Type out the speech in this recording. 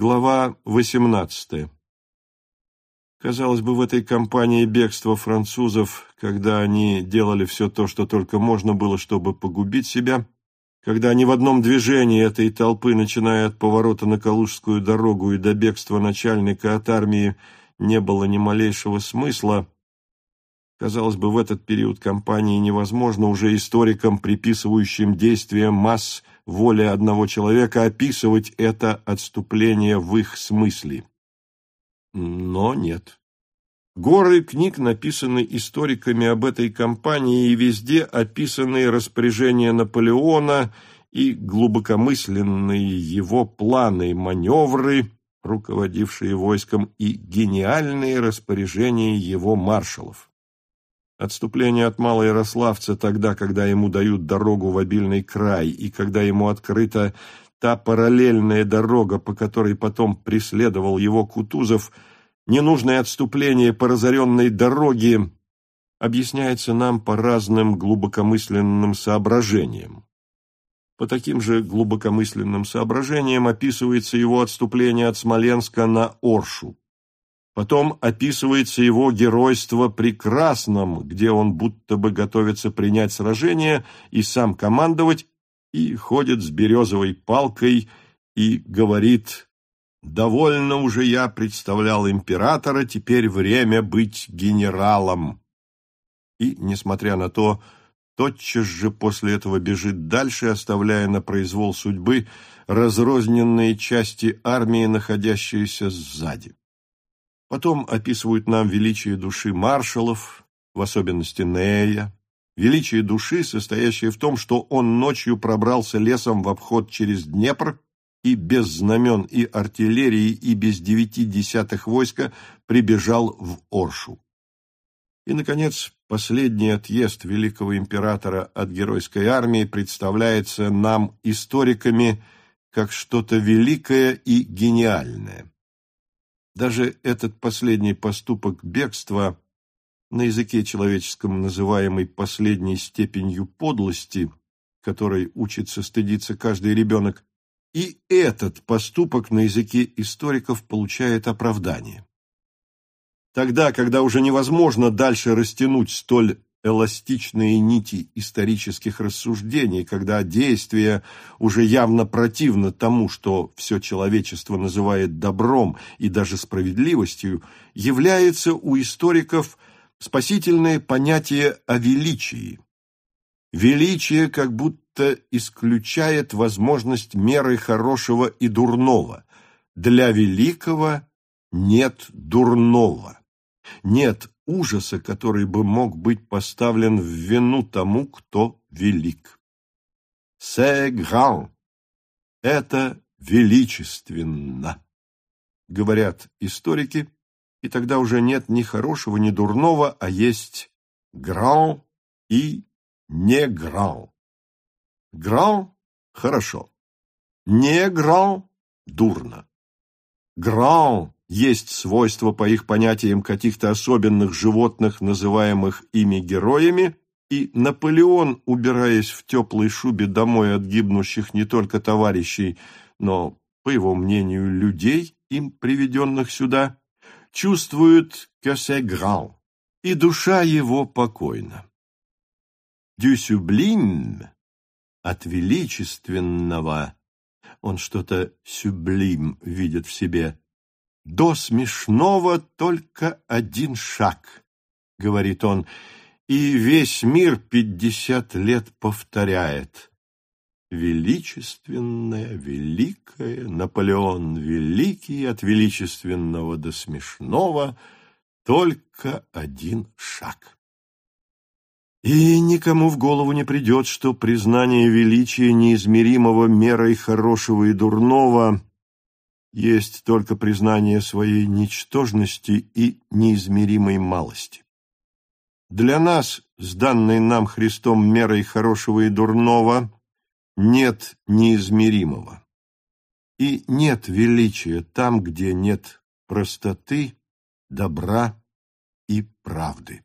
Глава 18. Казалось бы, в этой кампании бегства французов, когда они делали все то, что только можно было, чтобы погубить себя, когда они в одном движении этой толпы, начиная от поворота на Калужскую дорогу и до бегства начальника от армии, не было ни малейшего смысла, казалось бы, в этот период кампании невозможно уже историкам, приписывающим действия масс, воля одного человека описывать это отступление в их смысле. Но нет. Горы книг написаны историками об этой кампании, и везде описаны распоряжения Наполеона и глубокомысленные его планы маневры, руководившие войском, и гениальные распоряжения его маршалов. Отступление от Малоярославца тогда, когда ему дают дорогу в обильный край, и когда ему открыта та параллельная дорога, по которой потом преследовал его Кутузов, ненужное отступление по разоренной дороге, объясняется нам по разным глубокомысленным соображениям. По таким же глубокомысленным соображениям описывается его отступление от Смоленска на Оршу. Потом описывается его геройство при Красном, где он будто бы готовится принять сражение и сам командовать, и ходит с березовой палкой и говорит «Довольно уже я представлял императора, теперь время быть генералом». И, несмотря на то, тотчас же после этого бежит дальше, оставляя на произвол судьбы разрозненные части армии, находящиеся сзади. Потом описывают нам величие души маршалов, в особенности Нея, величие души, состоящее в том, что он ночью пробрался лесом в обход через Днепр и без знамен и артиллерии и без девяти десятых войска прибежал в Оршу. И, наконец, последний отъезд великого императора от геройской армии представляется нам, историками, как что-то великое и гениальное. Даже этот последний поступок бегства, на языке человеческом называемый последней степенью подлости, которой учится стыдиться каждый ребенок, и этот поступок на языке историков получает оправдание. Тогда, когда уже невозможно дальше растянуть столь эластичные нити исторических рассуждений, когда действие уже явно противно тому, что все человечество называет добром и даже справедливостью, является у историков спасительное понятие о величии. Величие как будто исключает возможность меры хорошего и дурного. Для великого нет дурного. Нет ужаса, который бы мог быть поставлен в вину тому, кто велик. «C'est grand» — это величественно, говорят историки, и тогда уже нет ни хорошего, ни дурного, а есть «grand» и «не grand». «Grand» — хорошо, «не grand» — дурно. «Grand» есть свойства, по их понятиям, каких-то особенных животных, называемых ими героями, и Наполеон, убираясь в теплой шубе домой от гибнущих не только товарищей, но, по его мнению, людей, им приведенных сюда, чувствует grand, и душа его покойна. Sublime от величественного, он что-то сюблим видит в себе, до смешного только один шаг, — говорит он, и весь мир пятьдесят лет повторяет. Величественное, великое, Наполеон великий, от величественного до смешного только один шаг. И никому в голову не придет, что признание величия неизмеримого мерой хорошего и дурного есть только признание своей ничтожности и неизмеримой малости. Для нас, с данной нам Христом мерой хорошего и дурного, нет неизмеримого. И нет величия там, где нет простоты, добра и правды.